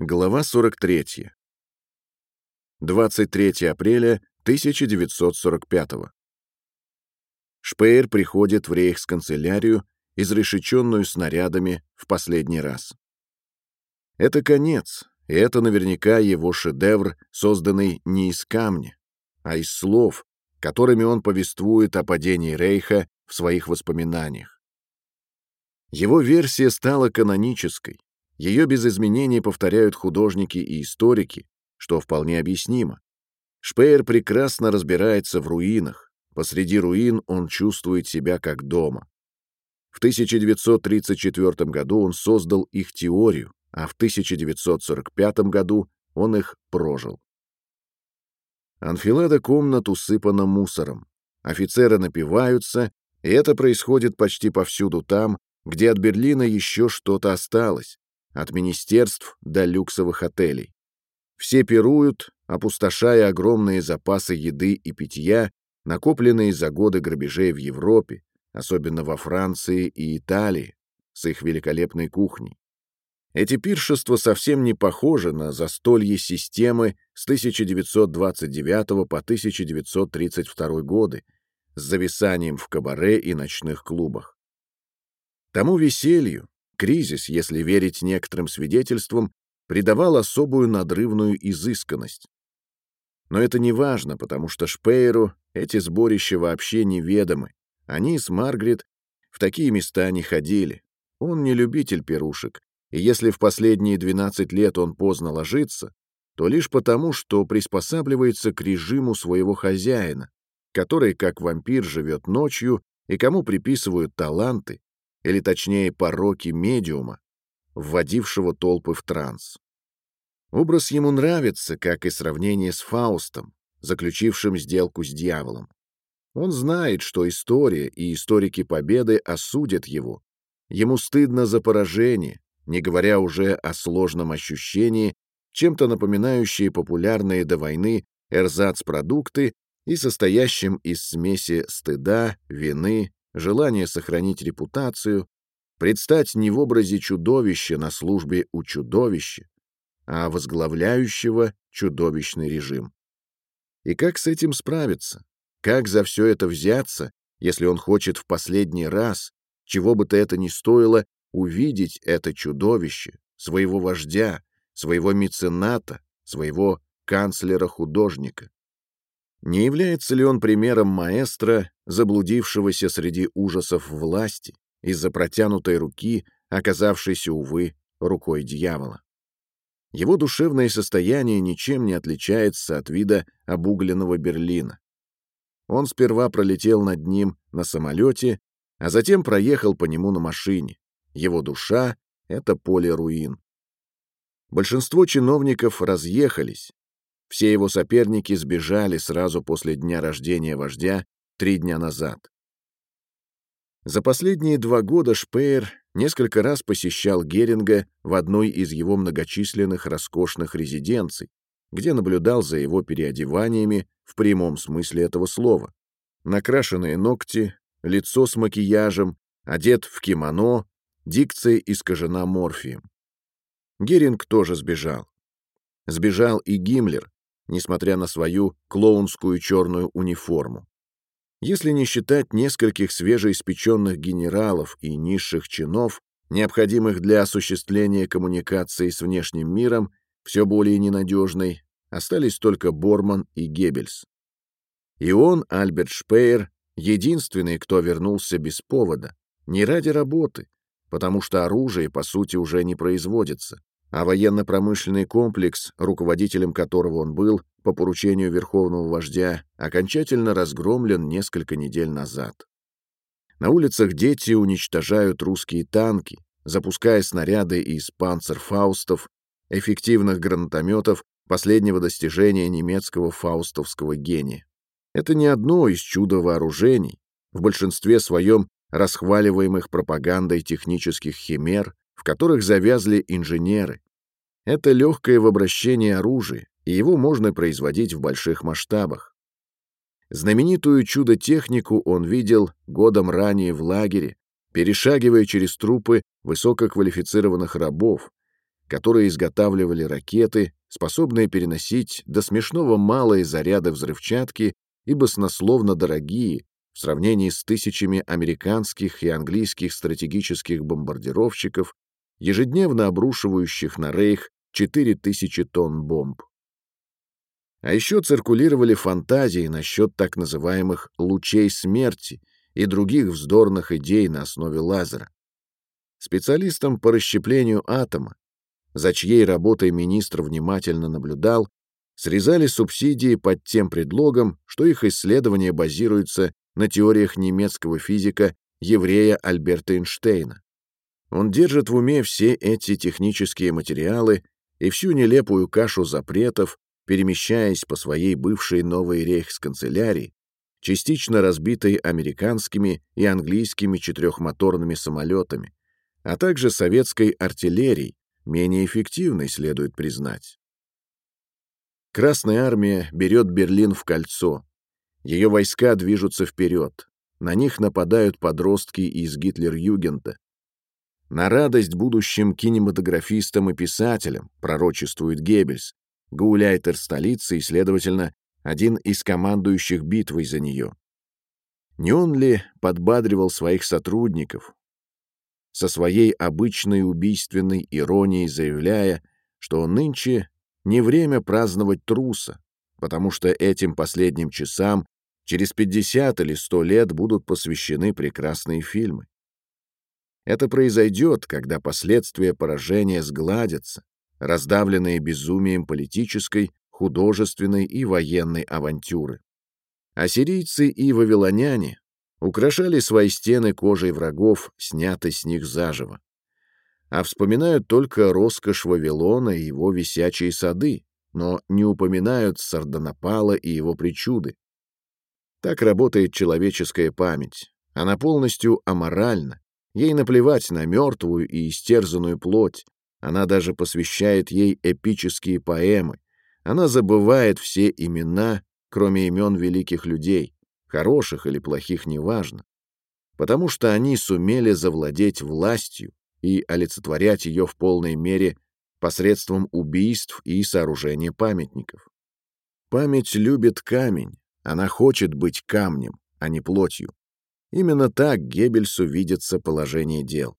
Глава 43. 23 апреля 1945. Шпеер приходит в рейхсканцелярию, изрешеченную снарядами, в последний раз. Это конец, и это наверняка его шедевр, созданный не из камня, а из слов, которыми он повествует о падении Рейха в своих воспоминаниях. Его версия стала канонической, ее без изменений повторяют художники и историки, что вполне объяснимо. Шпеер прекрасно разбирается в руинах. Посреди руин он чувствует себя как дома. В 1934 году он создал их теорию, а в 1945 году он их прожил. Анфилада комнат усыпана мусором. Офицеры напиваются, и это происходит почти повсюду там, где от Берлина еще что-то осталось, от министерств до люксовых отелей. Все пируют, опустошая огромные запасы еды и питья, накопленные за годы грабежей в Европе, особенно во Франции и Италии, с их великолепной кухней. Эти пиршества совсем не похожи на застолье системы с 1929 по 1932 годы с зависанием в кабаре и ночных клубах. Тому веселью, Кризис, если верить некоторым свидетельствам, придавал особую надрывную изысканность. Но это не важно, потому что Шпейеру эти сборища вообще неведомы. Они с Маргарет в такие места не ходили. Он не любитель пирушек, и если в последние 12 лет он поздно ложится, то лишь потому, что приспосабливается к режиму своего хозяина, который, как вампир, живет ночью и кому приписывают таланты, или точнее пороки медиума, вводившего толпы в транс. Образ ему нравится, как и сравнение с Фаустом, заключившим сделку с дьяволом. Он знает, что история и историки победы осудят его. Ему стыдно за поражение, не говоря уже о сложном ощущении, чем-то напоминающие популярные до войны эрзац-продукты и состоящим из смеси стыда, вины, желание сохранить репутацию, предстать не в образе чудовища на службе у чудовища, а возглавляющего чудовищный режим. И как с этим справиться? Как за все это взяться, если он хочет в последний раз, чего бы то это ни стоило, увидеть это чудовище, своего вождя, своего мецената, своего канцлера-художника? Не является ли он примером маэстро, заблудившегося среди ужасов власти, из-за протянутой руки, оказавшейся, увы, рукой дьявола? Его душевное состояние ничем не отличается от вида обугленного Берлина. Он сперва пролетел над ним на самолете, а затем проехал по нему на машине. Его душа — это поле руин. Большинство чиновников разъехались, все его соперники сбежали сразу после дня рождения вождя три дня назад. За последние два года Шпеер несколько раз посещал Геринга в одной из его многочисленных роскошных резиденций, где наблюдал за его переодеваниями в прямом смысле этого слова. Накрашенные ногти, лицо с макияжем, одет в кимоно, дикция искажена морфием. Геринг тоже сбежал. Сбежал и Гиммлер, несмотря на свою клоунскую черную униформу. Если не считать нескольких свежеиспеченных генералов и низших чинов, необходимых для осуществления коммуникации с внешним миром, все более ненадежной, остались только Борман и Геббельс. И он, Альберт Шпеер, единственный, кто вернулся без повода, не ради работы, потому что оружие, по сути, уже не производится, а военно-промышленный комплекс, руководителем которого он был, по поручению верховного вождя, окончательно разгромлен несколько недель назад. На улицах дети уничтожают русские танки, запуская снаряды из панцерфаустов, эффективных гранатометов последнего достижения немецкого фаустовского гения. Это не одно из чудо вооружений, в большинстве своем расхваливаемых пропагандой технических химер, в которых завязли инженеры. Это легкое в обращении оружие, и его можно производить в больших масштабах. Знаменитую чудо-технику он видел годом ранее в лагере, перешагивая через трупы высококвалифицированных рабов, которые изготавливали ракеты, способные переносить до смешного малые заряды взрывчатки и баснословно дорогие в сравнении с тысячами американских и английских стратегических бомбардировщиков, ежедневно обрушивающих на Рейх 4000 тонн бомб. А еще циркулировали фантазии насчет так называемых «лучей смерти» и других вздорных идей на основе лазера. Специалистам по расщеплению атома, за чьей работой министр внимательно наблюдал, срезали субсидии под тем предлогом, что их исследования базируются на теориях немецкого физика еврея Альберта Эйнштейна. Он держит в уме все эти технические материалы и всю нелепую кашу запретов, перемещаясь по своей бывшей новой рейхсканцелярии, частично разбитой американскими и английскими четырехмоторными самолетами, а также советской артиллерией, менее эффективной, следует признать. Красная армия берет Берлин в кольцо. Ее войска движутся вперед. На них нападают подростки из Гитлер-Югента. На радость будущим кинематографистам и писателям, пророчествует Геббельс, гауляйтер столицы и, следовательно, один из командующих битвой за нее. Не он ли подбадривал своих сотрудников, со своей обычной убийственной иронией заявляя, что нынче не время праздновать труса, потому что этим последним часам через 50 или 100 лет будут посвящены прекрасные фильмы. Это произойдет, когда последствия поражения сгладятся, раздавленные безумием политической, художественной и военной авантюры. Ассирийцы и вавилоняне украшали свои стены кожей врагов, снятой с них заживо. А вспоминают только роскошь Вавилона и его висячие сады, но не упоминают Сардонапала и его причуды. Так работает человеческая память. Она полностью аморальна. Ей наплевать на мертвую и истерзанную плоть. Она даже посвящает ей эпические поэмы. Она забывает все имена, кроме имен великих людей хороших или плохих, неважно, потому что они сумели завладеть властью и олицетворять ее в полной мере посредством убийств и сооружения памятников. Память любит камень, она хочет быть камнем, а не плотью. Именно так Геббельсу видится положение дел.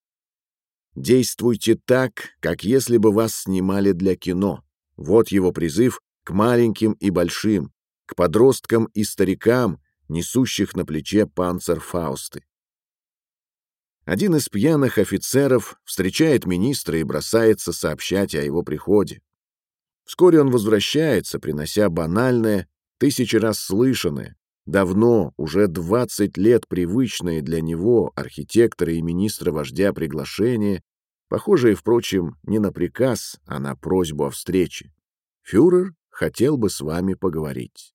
Действуйте так, как если бы вас снимали для кино. Вот его призыв к маленьким и большим, к подросткам и старикам, несущих на плече панцир Фаусты. Один из пьяных офицеров встречает министра и бросается сообщать о его приходе. Вскоре он возвращается, принося банальное, тысячи раз слышанное, давно, уже двадцать лет привычное для него, архитектора и министра-вождя приглашение, похожее, впрочем, не на приказ, а на просьбу о встрече. Фюрер хотел бы с вами поговорить.